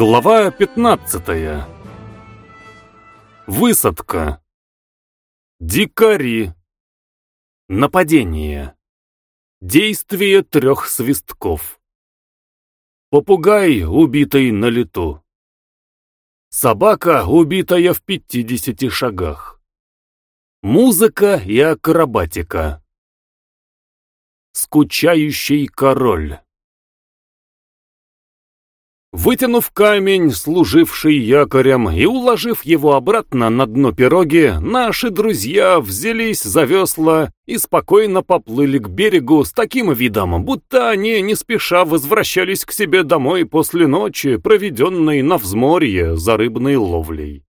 Глава 15. Высадка. Дикари. Нападение. Действие трех свистков. Попугай, убитый на лету. Собака, убитая в 50 шагах. Музыка и акробатика. Скучающий король. Вытянув камень, служивший якорем, и уложив его обратно на дно пироги, наши друзья взялись за весла и спокойно поплыли к берегу с таким видом, будто они не спеша возвращались к себе домой после ночи, проведенной на взморье за рыбной ловлей.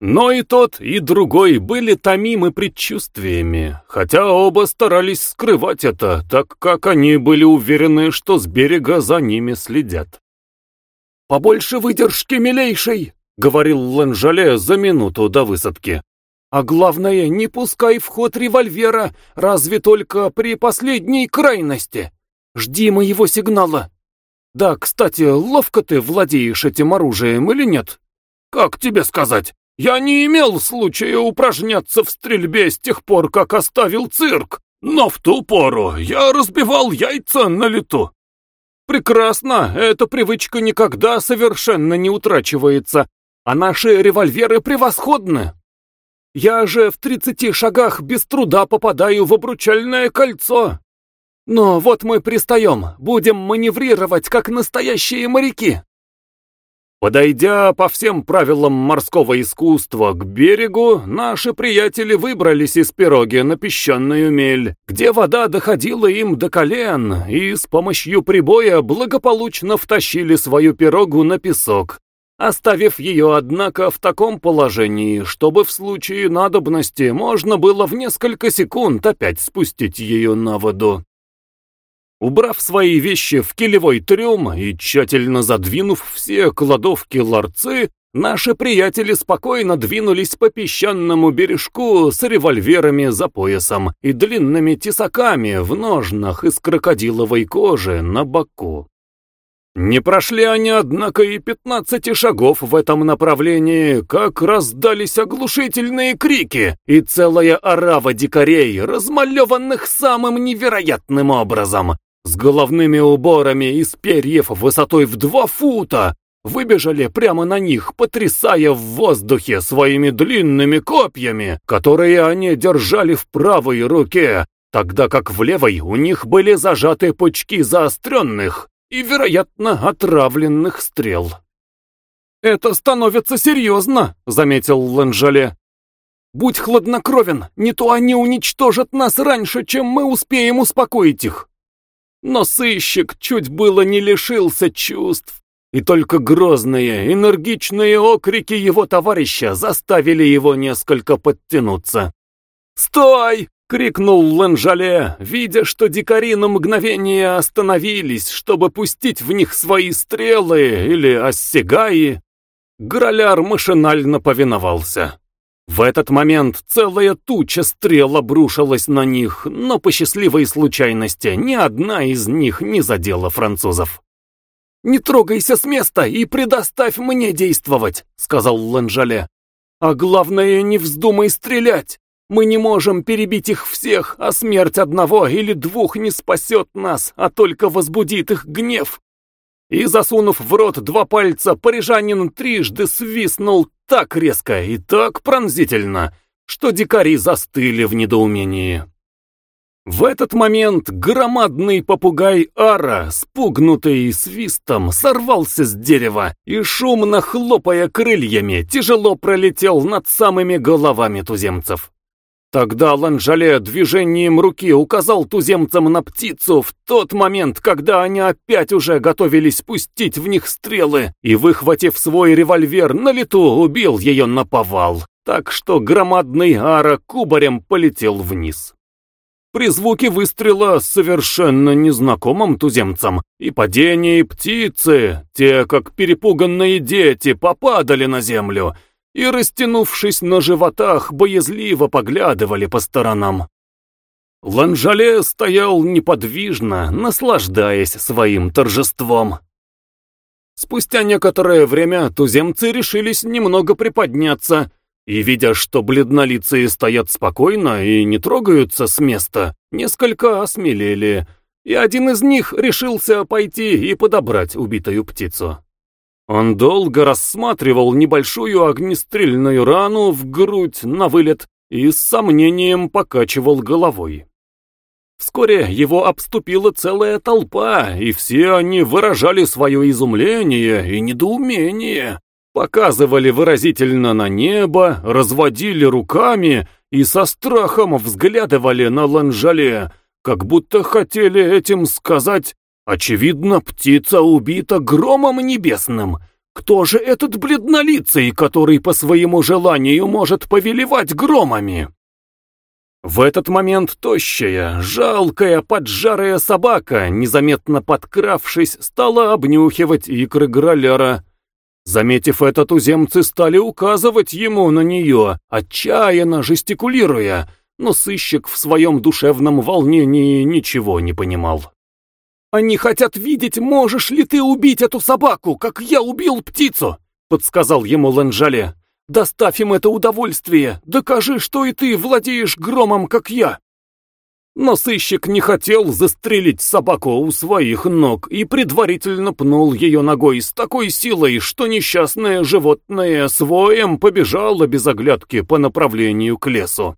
Но и тот, и другой были томимы предчувствиями, хотя оба старались скрывать это, так как они были уверены, что с берега за ними следят. «Побольше выдержки, милейший!» — говорил Ланжале за минуту до высадки. «А главное, не пускай в ход револьвера, разве только при последней крайности. Жди моего сигнала. Да, кстати, ловко ты владеешь этим оружием или нет? Как тебе сказать? Я не имел случая упражняться в стрельбе с тех пор, как оставил цирк, но в ту пору я разбивал яйца на лету. Прекрасно, эта привычка никогда совершенно не утрачивается, а наши револьверы превосходны. Я же в тридцати шагах без труда попадаю в обручальное кольцо. Но вот мы пристаем, будем маневрировать, как настоящие моряки. Подойдя по всем правилам морского искусства к берегу, наши приятели выбрались из пироги на песчаную мель, где вода доходила им до колен, и с помощью прибоя благополучно втащили свою пирогу на песок, оставив ее, однако, в таком положении, чтобы в случае надобности можно было в несколько секунд опять спустить ее на воду. Убрав свои вещи в килевой трюм и тщательно задвинув все кладовки-ларцы, наши приятели спокойно двинулись по песчаному бережку с револьверами за поясом и длинными тесаками в ножнах из крокодиловой кожи на боку. Не прошли они, однако, и пятнадцати шагов в этом направлении, как раздались оглушительные крики и целая орава дикарей, размалеванных самым невероятным образом, с головными уборами из перьев высотой в два фута, выбежали прямо на них, потрясая в воздухе своими длинными копьями, которые они держали в правой руке, тогда как в левой у них были зажаты пучки заостренных и, вероятно, отравленных стрел. «Это становится серьезно», — заметил Ланжале. «Будь хладнокровен, не то они уничтожат нас раньше, чем мы успеем успокоить их». Но сыщик чуть было не лишился чувств, и только грозные, энергичные окрики его товарища заставили его несколько подтянуться. «Стой!» — крикнул Ланжале, видя, что дикари на мгновение остановились, чтобы пустить в них свои стрелы или оссягаи. Граляр машинально повиновался. В этот момент целая туча стрел обрушилась на них, но по счастливой случайности ни одна из них не задела французов. «Не трогайся с места и предоставь мне действовать», — сказал Ланжале. «А главное, не вздумай стрелять. Мы не можем перебить их всех, а смерть одного или двух не спасет нас, а только возбудит их гнев и, засунув в рот два пальца, парижанин трижды свистнул так резко и так пронзительно, что дикари застыли в недоумении. В этот момент громадный попугай Ара, спугнутый свистом, сорвался с дерева и, шумно хлопая крыльями, тяжело пролетел над самыми головами туземцев. Тогда Ланжале движением руки указал туземцам на птицу в тот момент, когда они опять уже готовились пустить в них стрелы, и, выхватив свой револьвер, на лету убил ее на повал, так что громадный ара кубарем полетел вниз. При звуке выстрела совершенно незнакомым туземцам. И падении птицы, те, как перепуганные дети, попадали на землю — и, растянувшись на животах, боязливо поглядывали по сторонам. Ланжале стоял неподвижно, наслаждаясь своим торжеством. Спустя некоторое время туземцы решились немного приподняться, и, видя, что бледнолицые стоят спокойно и не трогаются с места, несколько осмелели, и один из них решился пойти и подобрать убитую птицу. Он долго рассматривал небольшую огнестрельную рану в грудь на вылет и с сомнением покачивал головой. Вскоре его обступила целая толпа, и все они выражали свое изумление и недоумение, показывали выразительно на небо, разводили руками и со страхом взглядывали на Ланжале, как будто хотели этим сказать «Очевидно, птица убита громом небесным. Кто же этот бледнолицый, который по своему желанию может повелевать громами?» В этот момент тощая, жалкая, поджарая собака, незаметно подкравшись, стала обнюхивать икры Граляра. Заметив это, туземцы стали указывать ему на нее, отчаянно жестикулируя, но сыщик в своем душевном волнении ничего не понимал. «Они хотят видеть, можешь ли ты убить эту собаку, как я убил птицу», — подсказал ему Ланжале. Доставь им это удовольствие, докажи, что и ты владеешь громом, как я. Но сыщик не хотел застрелить собаку у своих ног и предварительно пнул ее ногой с такой силой, что несчастное животное своем побежало без оглядки по направлению к лесу.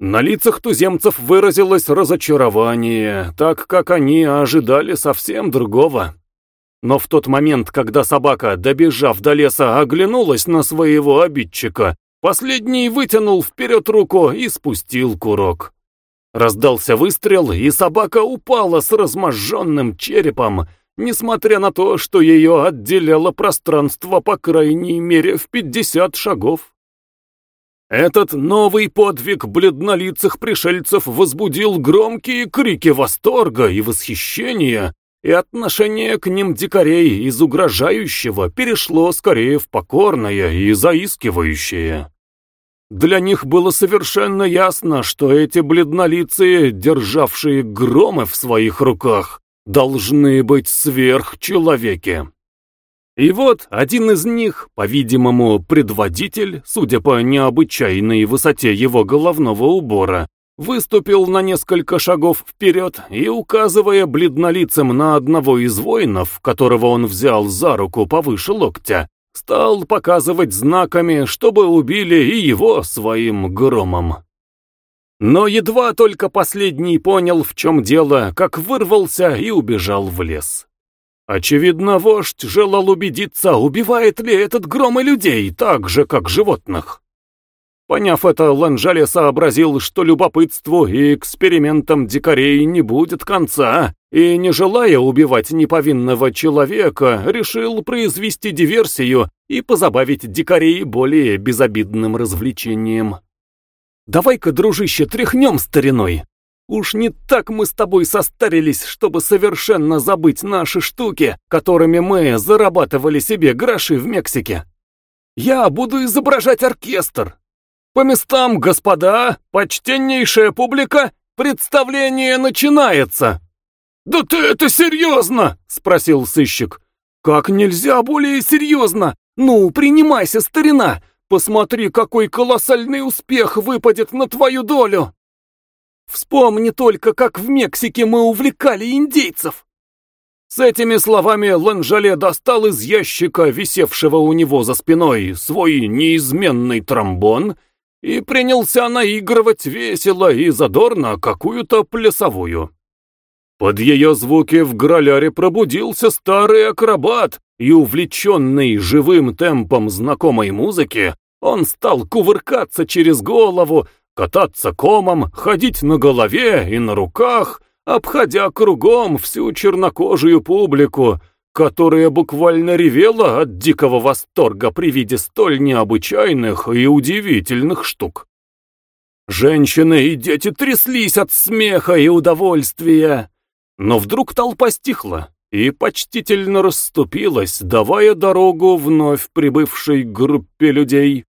На лицах туземцев выразилось разочарование, так как они ожидали совсем другого. Но в тот момент, когда собака, добежав до леса, оглянулась на своего обидчика, последний вытянул вперед руку и спустил курок. Раздался выстрел, и собака упала с разможженным черепом, несмотря на то, что ее отделяло пространство по крайней мере в 50 шагов. Этот новый подвиг бледнолицых пришельцев возбудил громкие крики восторга и восхищения, и отношение к ним дикарей из угрожающего перешло скорее в покорное и заискивающее. Для них было совершенно ясно, что эти бледнолицые, державшие громы в своих руках, должны быть сверхчеловеки. И вот один из них, по-видимому, предводитель, судя по необычайной высоте его головного убора, выступил на несколько шагов вперед и, указывая бледнолицем на одного из воинов, которого он взял за руку повыше локтя, стал показывать знаками, чтобы убили и его своим громом. Но едва только последний понял, в чем дело, как вырвался и убежал в лес. Очевидно, вождь желал убедиться, убивает ли этот гром и людей так же, как животных. Поняв это, Ланжале сообразил, что любопытству и экспериментам дикарей не будет конца, и, не желая убивать неповинного человека, решил произвести диверсию и позабавить дикарей более безобидным развлечением. «Давай-ка, дружище, тряхнем стариной. Уж не так мы с тобой состарились, чтобы совершенно забыть наши штуки, которыми мы зарабатывали себе гроши в Мексике. Я буду изображать оркестр, по местам, господа, почтеннейшая публика, представление начинается. Да ты это серьезно? Спросил сыщик. Как нельзя более серьезно? Ну, принимайся, старина. Посмотри, какой колоссальный успех выпадет на твою долю. Вспомни только, как в Мексике мы увлекали индейцев. С этими словами Ланжале достал из ящика, висевшего у него за спиной, свой неизменный тромбон и принялся наигрывать весело и задорно какую-то плясовую. Под ее звуки в граляре пробудился старый акробат, и увлеченный живым темпом знакомой музыки, он стал кувыркаться через голову, кататься комом, ходить на голове и на руках, обходя кругом всю чернокожую публику, которая буквально ревела от дикого восторга при виде столь необычайных и удивительных штук. Женщины и дети тряслись от смеха и удовольствия. Но вдруг толпа стихла и почтительно расступилась, давая дорогу вновь прибывшей группе людей.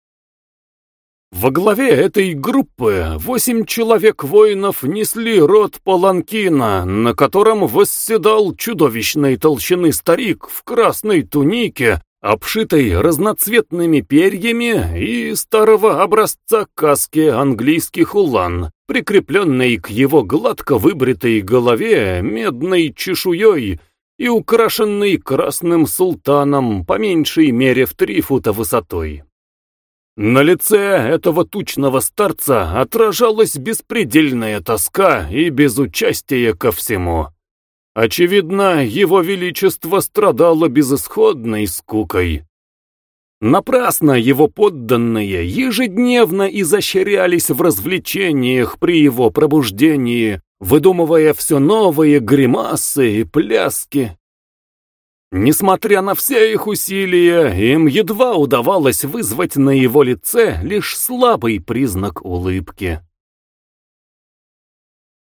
Во главе этой группы восемь человек-воинов несли рот паланкина, на котором восседал чудовищной толщины старик в красной тунике, обшитой разноцветными перьями и старого образца каски английских улан, прикрепленной к его гладко выбритой голове медной чешуей и украшенной красным султаном по меньшей мере в три фута высотой. На лице этого тучного старца отражалась беспредельная тоска и безучастие ко всему. Очевидно, его величество страдало безысходной скукой. Напрасно его подданные ежедневно изощрялись в развлечениях при его пробуждении, выдумывая все новые гримасы и пляски. Несмотря на все их усилия, им едва удавалось вызвать на его лице лишь слабый признак улыбки.